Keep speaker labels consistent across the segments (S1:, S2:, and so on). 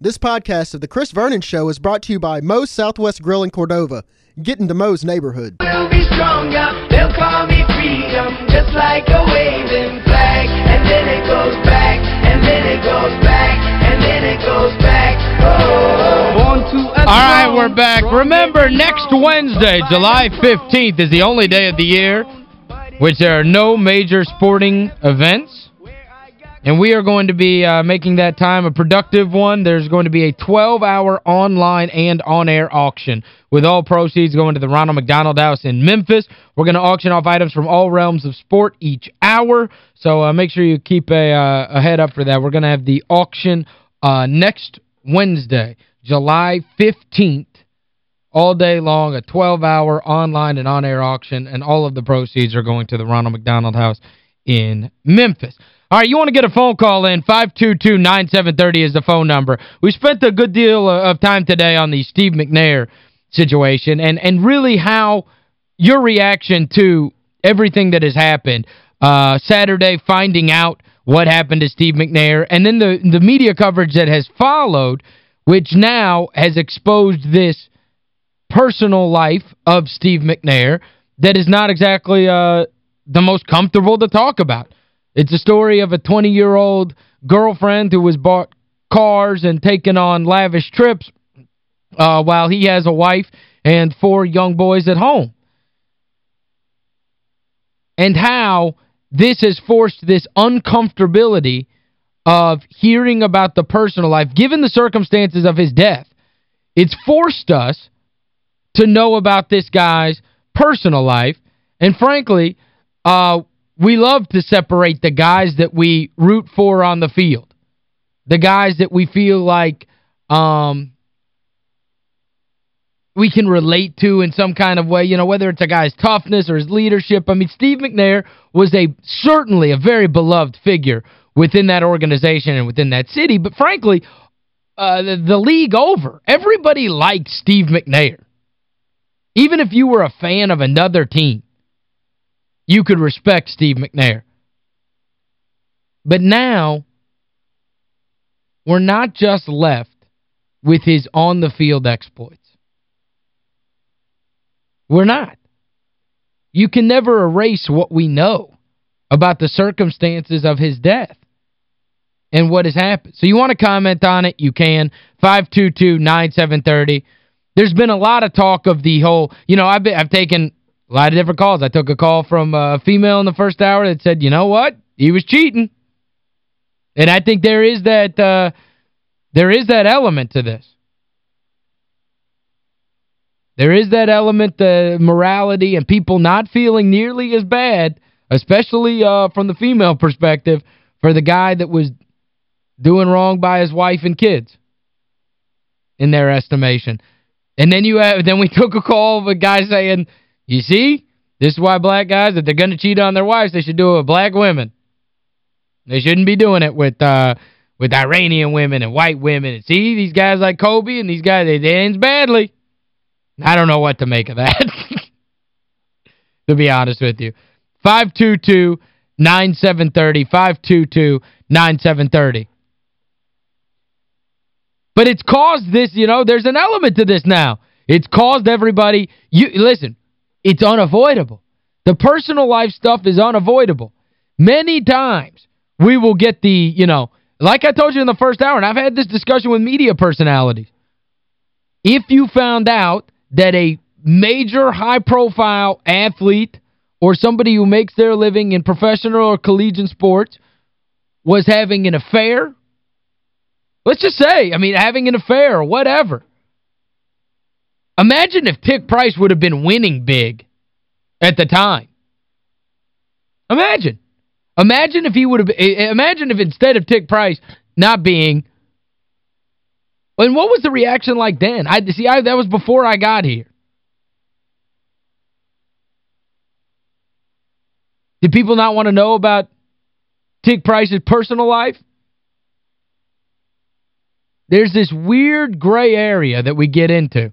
S1: This podcast of The Chris Vernon Show is brought to you by Moe's Southwest Grill in Cordova. Get into Moe's neighborhood.
S2: We'll be stronger. They'll call me freedom, just like a waving flag. And then it goes back, and then it goes back, and then it goes back. Oh.
S3: All right, we're back. Remember, next Wednesday, July 15th, is the only day of the year which there are no major sporting events. And we are going to be uh, making that time a productive one. There's going to be a 12-hour online and on-air auction with all proceeds going to the Ronald McDonald House in Memphis. We're going to auction off items from all realms of sport each hour. So uh, make sure you keep a, uh, a head up for that. We're going to have the auction uh, next Wednesday, July 15th, all day long, a 12-hour online and on-air auction, and all of the proceeds are going to the Ronald McDonald House in Memphis. All right, you want to get a phone call in, 522-9730 is the phone number. We spent a good deal of time today on the Steve McNair situation and, and really how your reaction to everything that has happened. Uh, Saturday, finding out what happened to Steve McNair, and then the, the media coverage that has followed, which now has exposed this personal life of Steve McNair that is not exactly uh, the most comfortable to talk about. It's a story of a 20-year-old girlfriend who was bought cars and taken on lavish trips uh, while he has a wife and four young boys at home. And how this has forced this uncomfortability of hearing about the personal life, given the circumstances of his death. It's forced us to know about this guy's personal life. And frankly, uh, we love to separate the guys that we root for on the field. The guys that we feel like um, we can relate to in some kind of way, you know, whether it's a guy's toughness or his leadership. I mean, Steve McNair was a certainly a very beloved figure within that organization and within that city. But frankly, uh, the, the league over, everybody liked Steve McNair. Even if you were a fan of another team you could respect Steve McNair. But now, we're not just left with his on-the-field exploits. We're not. You can never erase what we know about the circumstances of his death and what has happened. So you want to comment on it, you can. 522-9730. There's been a lot of talk of the whole, you know, I've, been, I've taken a lot of different calls. I took a call from a female in the first hour that said, you know what? He was cheating. And I think there is that uh, there is that element to this. There is that element, the uh, morality, and people not feeling nearly as bad, especially uh, from the female perspective, for the guy that was doing wrong by his wife and kids, in their estimation. And then you have, then we took a call of a guy saying you see? This is why black guys, if they're going to cheat on their wives, they should do it with black women. They shouldn't be doing it with uh with Iranian women and white women. And see, these guys like Kobe and these guys, they, ends badly. I don't know what to make of that. to be honest with you. 522-9730, 522-9730. But it's caused this, you know, there's an element to this now. It's caused everybody, you listen, it's unavoidable. The personal life stuff is unavoidable. Many times we will get the, you know, like I told you in the first hour, and I've had this discussion with media personalities. If you found out that a major high-profile athlete or somebody who makes their living in professional or collegiate sports was having an affair, let's just say, I mean, having an affair or whatever, Imagine if Tic Price would have been winning big at the time. Imagine. Imagine if he would have eh, eh, imagine if instead of Tic Price not being and what was the reaction like then? I see I that was before I got here. Did people not want to know about Tic Price's personal life? There's this weird gray area that we get into.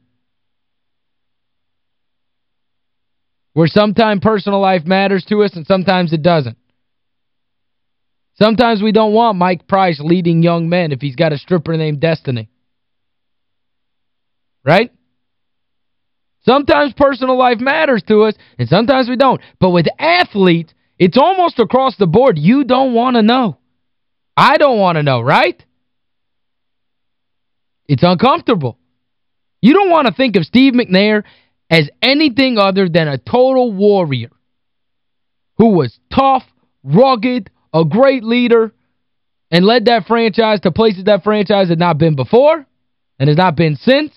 S3: Where sometimes personal life matters to us and sometimes it doesn't. Sometimes we don't want Mike Price leading young men if he's got a stripper named Destiny. right? Sometimes personal life matters to us, and sometimes we don't. But with athletes, it's almost across the board. You don't want to know. I don't want to know, right? It's uncomfortable. You don't want to think of Steve McNair as anything other than a total warrior who was tough, rugged, a great leader, and led that franchise to places that franchise had not been before and has not been since.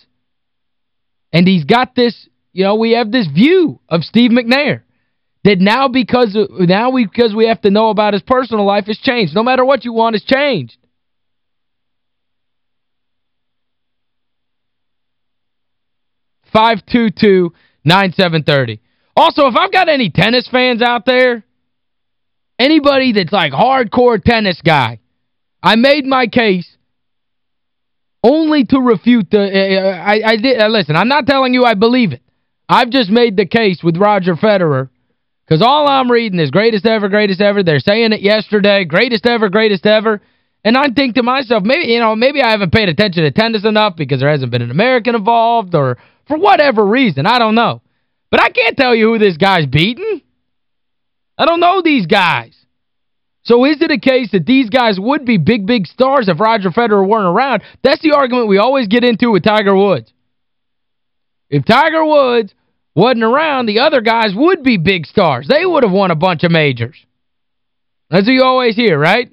S3: And he's got this, you know, we have this view of Steve McNair that now because now we because we have to know about his personal life has changed. No matter what you want, it's changed. Five two two nine seven thirty. Also, if I've got any tennis fans out there, anybody that's like hardcore tennis guy, I made my case only to refute the uh, I I did uh, listen, I'm not telling you I believe it. I've just made the case with Roger Federer because all I'm reading is greatest ever, greatest ever. They're saying it yesterday, greatest ever, greatest ever. And I think to myself, maybe, you know, maybe I haven't paid attention to tennis enough because there hasn't been an American involved or for whatever reason. I don't know. But I can't tell you who this guy's beating. I don't know these guys. So is it a case that these guys would be big, big stars if Roger Federer weren't around? That's the argument we always get into with Tiger Woods. If Tiger Woods wasn't around, the other guys would be big stars. They would have won a bunch of majors. That's what you always hear, right?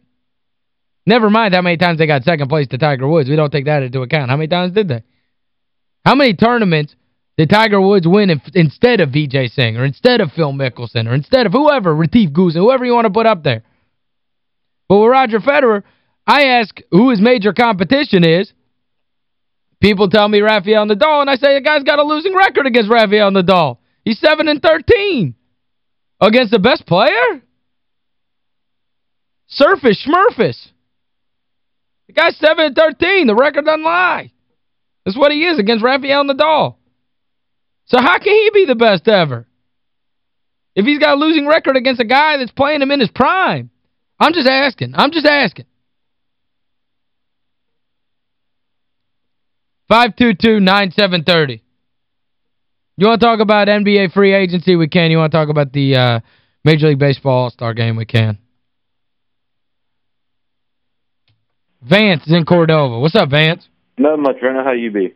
S3: Never mind how many times they got second place to Tiger Woods. We don't take that into account. How many times did they? How many tournaments did Tiger Woods win if, instead of Vijay Singh or instead of Phil Mickelson or instead of whoever, Retief Goosen, whoever you want to put up there? But with Roger Federer, I ask who his major competition is. People tell me Rafael Nadal, and I say the guy's got a losing record against Rafael Nadal. He's 7 and 13. Against the best player? Surface Schmurfus. The guy's 7 and 13. The record doesn't lie. That's what he is against Rafael Nadal. So how can he be the best ever? If he's got a losing record against a guy that's playing him in his prime. I'm just asking. I'm just asking. 522-9730. You want to talk about NBA free agency? We can. You want to talk about the uh, Major League Baseball All-Star game? We can. Vance is in Cordova. What's up, Vance?
S4: Not much, Vernon. How you be?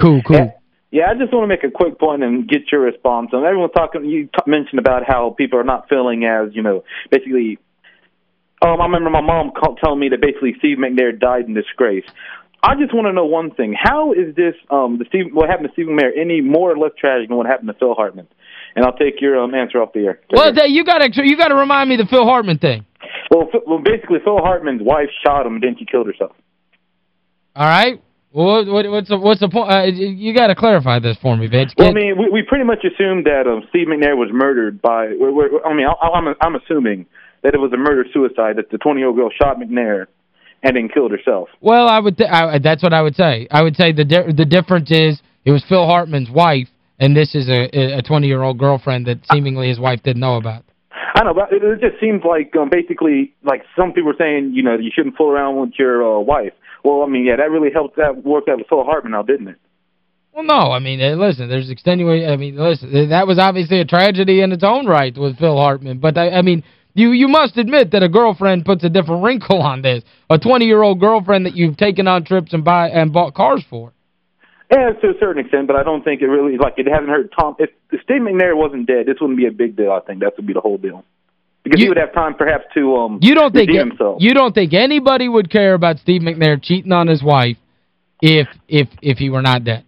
S3: Cool, cool.
S4: Yeah, yeah, I just want to make a quick point and get your response. And everyone talking, you t mentioned about how people are not feeling as, you know, basically um, I remember my mom called, telling me that basically Steve McNair died in disgrace. I just want to know one thing: How is this um the Steve what happened to Steve McNair any more or less tragic than what happened to Phil Hartman? And I'll take your um, answer off the air.
S3: Well, you got to you got to remind me the Phil Hartman thing.
S4: Well, well, basically, Phil Hartman's wife shot him, and then she killed herself.
S3: All right. Well, what, what's the, what's the point? Uh, you got to clarify this for me, Vince.
S4: Well, I mean, we, we pretty much assumed that um, Steve McNair was murdered by. We're, we're, I mean, I, I'm I'm assuming that it was a murder suicide that the 20 year old girl shot McNair and then killed herself.
S3: Well, I would I, that's what I would say. I would say the di the difference is it was Phil Hartman's wife and this is a a 20-year-old girlfriend that seemingly his wife didn't know about.
S4: I know, but it, it just seems like um, basically like some people are saying, you know, you shouldn't fool around with your uh, wife. Well, I mean, yeah, that really helped that work out with Phil Hartman now, didn't it?
S3: Well, no. I mean, uh, listen, there's extenuating I mean, listen, that was obviously a tragedy in its own right with Phil Hartman, but I, I mean, you you must admit that a girlfriend puts a different wrinkle on this. A 20-year-old girlfriend that you've taken on trips and buy and bought cars for.
S4: Yeah, to a certain extent, but I don't think it really, like, it hasn't hurt Tom. If, if Steve McNair wasn't dead, this wouldn't be a big deal, I think. That would be the whole deal. Because you, he would have time, perhaps, to um
S3: you don't think himself. You don't think anybody would care about Steve McNair cheating on his wife if if if he were not dead?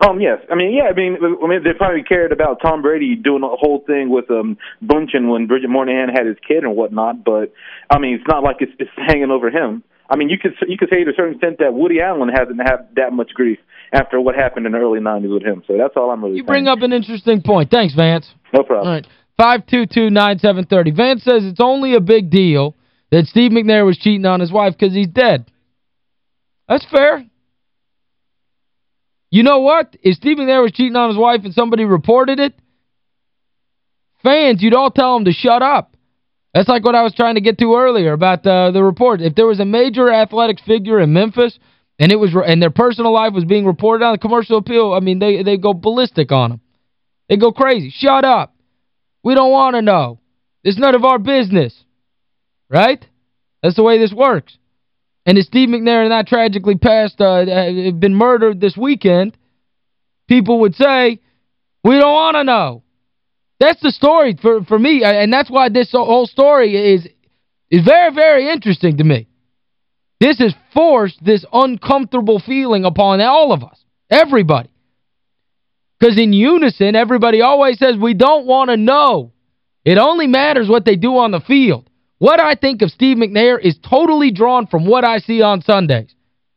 S4: Um, yes. I mean, yeah, I mean, I mean, they probably cared about Tom Brady doing the whole thing with um Bündchen when Bridget Moynahan had his kid and whatnot, but I mean, it's not like it's, it's hanging over him. I mean, you could you could say to a certain extent that Woody Allen hasn't had that much grief after what happened in the early 90s with him. So that's all I'm really
S3: You bring up an interesting point. Thanks, Vance.
S4: No problem.
S3: All right. 522-9730. Vance says it's only a big deal that Steve McNair was cheating on his wife because he's dead. That's fair. You know what? If Steve McNair was cheating on his wife and somebody reported it, fans, you'd all tell him to shut up. That's like what I was trying to get to earlier about uh, the report. If there was a major athletic figure in Memphis and it was and their personal life was being reported on the commercial appeal, I mean, they they go ballistic on them. They go crazy. Shut up. We don't want to know. It's none of our business. Right? That's the way this works. And if Steve McNair had not tragically passed, uh, been murdered this weekend, people would say, we don't want to know. That's the story for, for me, and that's why this whole story is, is very, very interesting to me. This has forced this uncomfortable feeling upon all of us, everybody. Because in unison, everybody always says, we don't want to know. It only matters what they do on the field. What I think of Steve McNair is totally drawn from what I see on Sundays.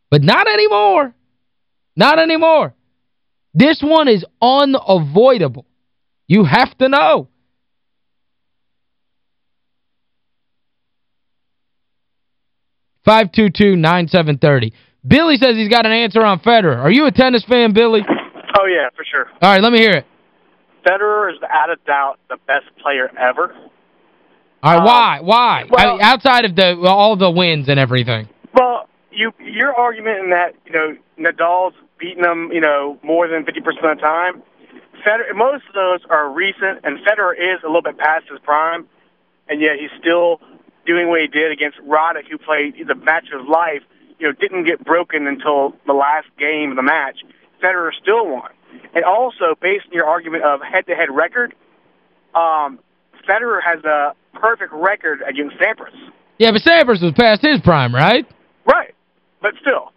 S3: But not anymore. Not anymore. This one is unavoidable. You have to know. Five two two nine seven thirty. Billy says he's got an answer on Federer. Are you a tennis fan, Billy?
S5: Oh, yeah, for sure.
S3: All right, let me hear it.
S5: Federer is, out of doubt, the best player ever.
S3: All right, um, why? Why?
S5: Well,
S3: I outside of the all the wins and everything.
S5: Well, you your argument in that, you know, Nadal's beating them, you know, more than 50% of the time. Federer, most of those are recent, and Federer is a little bit past his prime, and yet he's still doing what he did against Roddick, who played the match of life, you know, didn't get broken until the last game of the match. Federer still won. And also, based on your argument of head-to-head record, um, Federer has a perfect record against Sampras.
S3: Yeah, but Sampras was past his prime, right?
S5: Right. But still,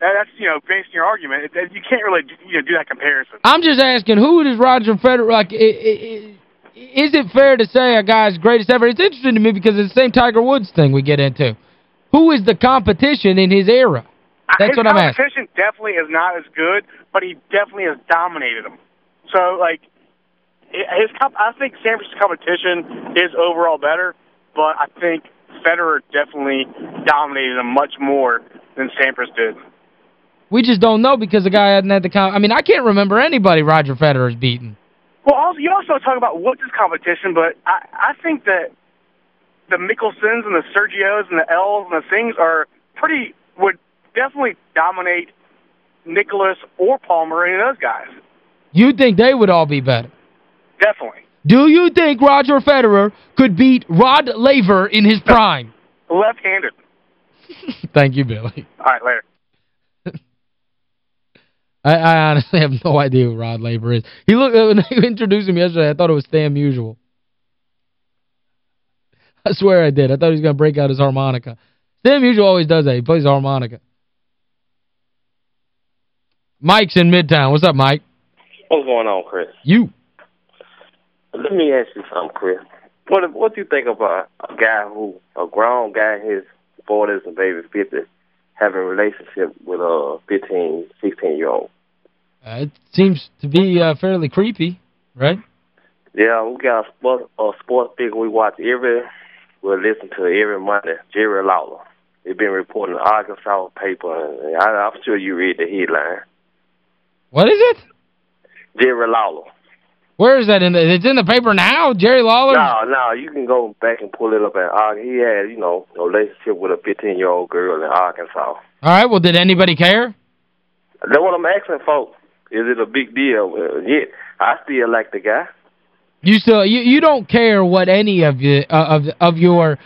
S5: that's, you know, based on your argument, it, it, you can't really you know, do that comparison.
S3: I'm just asking, who does Roger Federer, like, it, it, is it fair to say a guy's greatest ever? It's interesting to me because it's the same Tiger Woods thing we get into. Who is the competition in his era? That's
S5: his
S3: what I'm asking.
S5: Definitely is not as good, but he definitely has dominated them. So, like, his I think Sampras' competition is overall better, but I think Federer definitely dominated him much more than Sampras did.
S3: We just don't know because the guy hadn't had the I mean, I can't remember anybody Roger Federer has beaten.
S5: Well, also, you also talk about what's his competition, but I, I think that the Mickelsons and the Sergios and the Els and the Singhs are pretty, would definitely dominate Nicklaus or Palmer, any of those guys.
S3: You think they would all be better?
S5: Definitely.
S3: Do you think Roger Federer could beat Rod Laver in his prime?
S5: Left-handed.
S3: Thank you, Billy.
S5: All right, later.
S3: I, I honestly have no idea who Rod Laver is. He looked uh, when they introduced him yesterday, I thought it was Stan Musial. I swear I did. I thought he was going to break out his harmonica. Stan Musial always does that. He plays harmonica. Mike's in Midtown. What's up, Mike?
S6: What's going on, Chris?
S3: You.
S6: Let me ask you something, Chris. What what do you think about a guy who, a grown guy in his 40s and maybe 50s, having a relationship with a 15, 16-year-old?
S3: Uh, it seems to be uh, fairly creepy, right?
S6: Yeah, we got a sports, a sports figure we watch every, we listen to every Monday, Jerry Lawler. It's been reported in the Arkansas paper, and I, I'm sure you read the headline.
S3: What is it?
S6: Jerry Lawler.
S3: Where is that in the, it's in the paper now, Jerry Lawler?
S6: No, no, you can go back and pull it up. And uh, he had, you know, a relationship with a 15-year-old girl in Arkansas. All
S3: right, well, did anybody care?
S6: That's what I'm asking folks. Is it a big deal? Uh, yeah, I still like the guy.
S3: You still you you don't care what any of you uh, of of your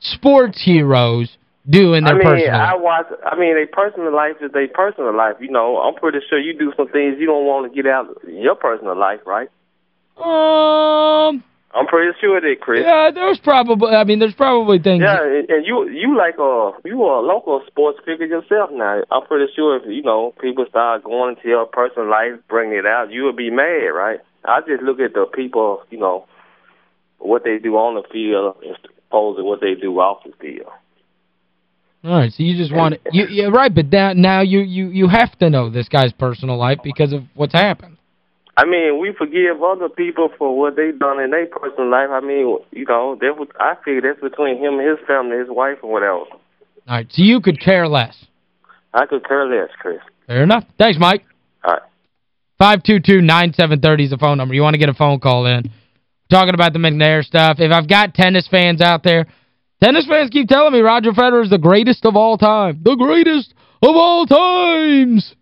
S3: sports heroes do in their
S6: I mean,
S3: personal
S6: I watch I mean, their personal life is their personal life. You know, I'm pretty sure you do some things you don't want to get out in your personal life, right?
S3: Um
S6: I'm pretty sure that, Chris.
S3: Yeah, there's probably, I mean, there's probably things.
S6: Yeah, and you you like a, you are a local sports figure yourself now. I'm pretty sure if, you know, people start going into your personal life, bringing it out, you would be mad, right? I just look at the people, you know, what they do on the field as opposed to what they do off the field.
S3: All right, so you just want to, you, you're right, but now, now you, you, you have to know this guy's personal life because of what's happened.
S6: I mean, we forgive other people for what they've done in their personal life. I mean, you know, that was, I figure that's between him and his family, his wife and whatever. All
S3: right, so you could care less.
S6: I could care less, Chris.
S3: Fair enough. Thanks, Mike.
S6: All right.
S3: 522-9730 is the phone number. You want to get a phone call in. Talking about the McNair stuff. If I've got tennis fans out there, tennis fans keep telling me Roger Federer is the greatest of all time. The greatest of all times.